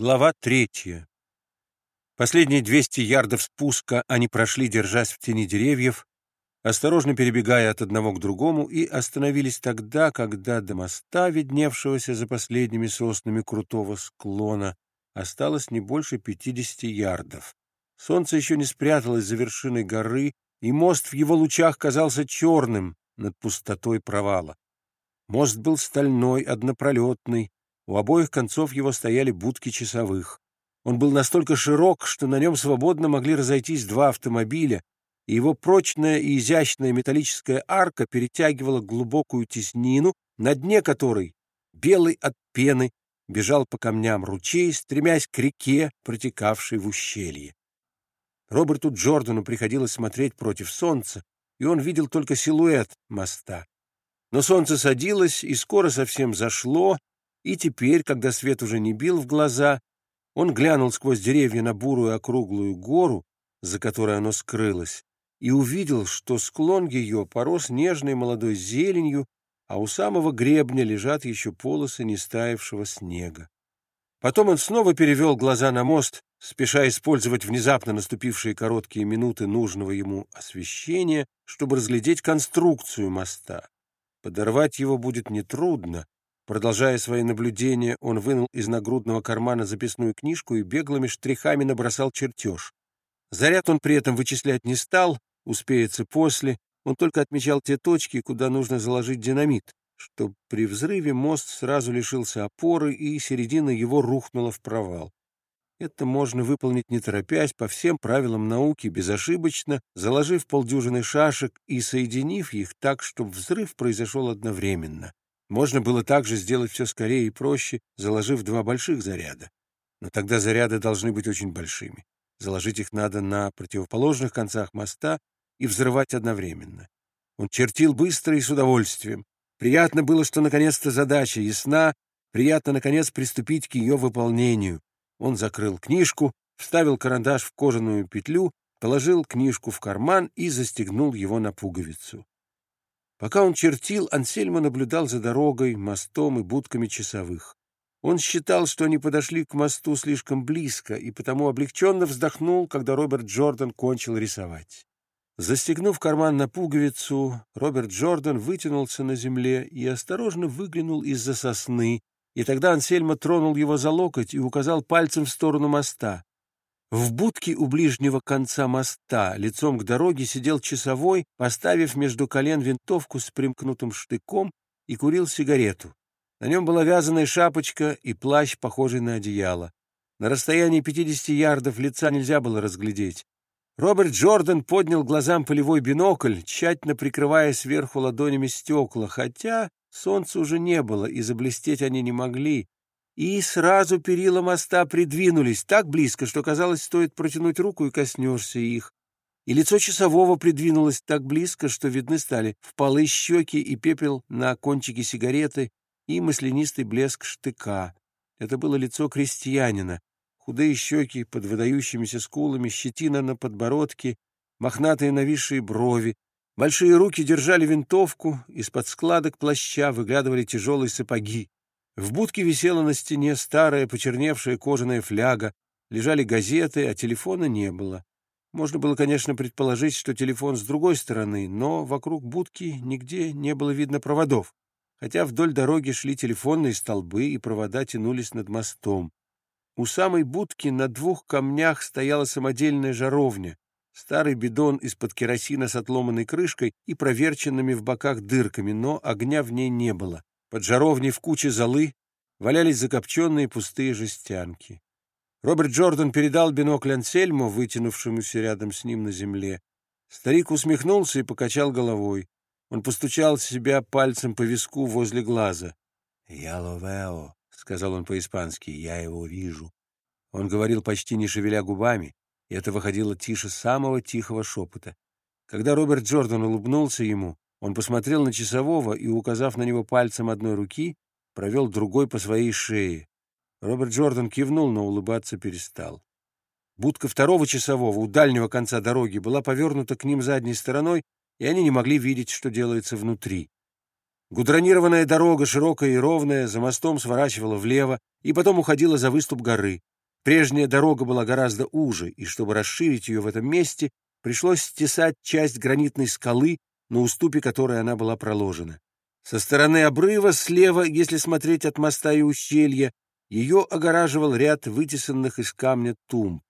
Глава третья. Последние 200 ярдов спуска они прошли, держась в тени деревьев, осторожно перебегая от одного к другому, и остановились тогда, когда до моста, видневшегося за последними соснами крутого склона, осталось не больше 50 ярдов. Солнце еще не спряталось за вершиной горы, и мост в его лучах казался черным над пустотой провала. Мост был стальной, однопролетный, у обоих концов его стояли будки часовых. Он был настолько широк, что на нем свободно могли разойтись два автомобиля, и его прочная и изящная металлическая арка перетягивала глубокую теснину, на дне которой, белый от пены, бежал по камням ручей, стремясь к реке, протекавшей в ущелье. Роберту Джордану приходилось смотреть против солнца, и он видел только силуэт моста. Но солнце садилось и скоро совсем зашло, и теперь, когда свет уже не бил в глаза, он глянул сквозь деревья на бурую округлую гору, за которой оно скрылось, и увидел, что склон ее порос нежной молодой зеленью, а у самого гребня лежат еще полосы нестаявшего снега. Потом он снова перевел глаза на мост, спеша использовать внезапно наступившие короткие минуты нужного ему освещения, чтобы разглядеть конструкцию моста. Подорвать его будет нетрудно, Продолжая свои наблюдения, он вынул из нагрудного кармана записную книжку и беглыми штрихами набросал чертеж. Заряд он при этом вычислять не стал, успеется после, он только отмечал те точки, куда нужно заложить динамит, что при взрыве мост сразу лишился опоры, и середина его рухнула в провал. Это можно выполнить не торопясь, по всем правилам науки, безошибочно, заложив полдюжины шашек и соединив их так, чтобы взрыв произошел одновременно. Можно было также сделать все скорее и проще, заложив два больших заряда. Но тогда заряды должны быть очень большими. Заложить их надо на противоположных концах моста и взрывать одновременно. Он чертил быстро и с удовольствием. Приятно было, что наконец-то задача ясна, приятно, наконец, приступить к ее выполнению. Он закрыл книжку, вставил карандаш в кожаную петлю, положил книжку в карман и застегнул его на пуговицу. Пока он чертил, Ансельмо наблюдал за дорогой, мостом и будками часовых. Он считал, что они подошли к мосту слишком близко, и потому облегченно вздохнул, когда Роберт Джордан кончил рисовать. Застегнув карман на пуговицу, Роберт Джордан вытянулся на земле и осторожно выглянул из-за сосны, и тогда Ансельмо тронул его за локоть и указал пальцем в сторону моста. В будке у ближнего конца моста лицом к дороге сидел часовой, поставив между колен винтовку с примкнутым штыком и курил сигарету. На нем была вязаная шапочка и плащ, похожий на одеяло. На расстоянии 50 ярдов лица нельзя было разглядеть. Роберт Джордан поднял глазам полевой бинокль, тщательно прикрывая сверху ладонями стекла, хотя солнца уже не было, и заблестеть они не могли и сразу перила моста придвинулись так близко, что, казалось, стоит протянуть руку и коснешься их. И лицо часового придвинулось так близко, что видны стали впалые щеки и пепел на кончике сигареты и маслянистый блеск штыка. Это было лицо крестьянина. Худые щеки под выдающимися скулами, щетина на подбородке, мохнатые нависшие брови. Большие руки держали винтовку, из-под складок плаща выглядывали тяжелые сапоги. В будке висела на стене старая почерневшая кожаная фляга, лежали газеты, а телефона не было. Можно было, конечно, предположить, что телефон с другой стороны, но вокруг будки нигде не было видно проводов, хотя вдоль дороги шли телефонные столбы и провода тянулись над мостом. У самой будки на двух камнях стояла самодельная жаровня, старый бидон из-под керосина с отломанной крышкой и проверченными в боках дырками, но огня в ней не было. Под жаровней в куче золы валялись закопченные пустые жестянки. Роберт Джордан передал бинокль Ансельму, вытянувшемуся рядом с ним на земле. Старик усмехнулся и покачал головой. Он постучал себя пальцем по виску возле глаза. «Я ловео», — сказал он по-испански, — «я его вижу». Он говорил почти не шевеля губами, и это выходило тише самого тихого шепота. Когда Роберт Джордан улыбнулся ему, он посмотрел на часового и, указав на него пальцем одной руки, провел другой по своей шее. Роберт Джордан кивнул, но улыбаться перестал. Будка второго часового у дальнего конца дороги была повернута к ним задней стороной, и они не могли видеть, что делается внутри. Гудронированная дорога, широкая и ровная, за мостом сворачивала влево и потом уходила за выступ горы. Прежняя дорога была гораздо уже, и чтобы расширить ее в этом месте, пришлось стесать часть гранитной скалы, на уступе которой она была проложена. Со стороны обрыва слева, если смотреть от моста и ущелья, ее огораживал ряд вытесанных из камня тумб.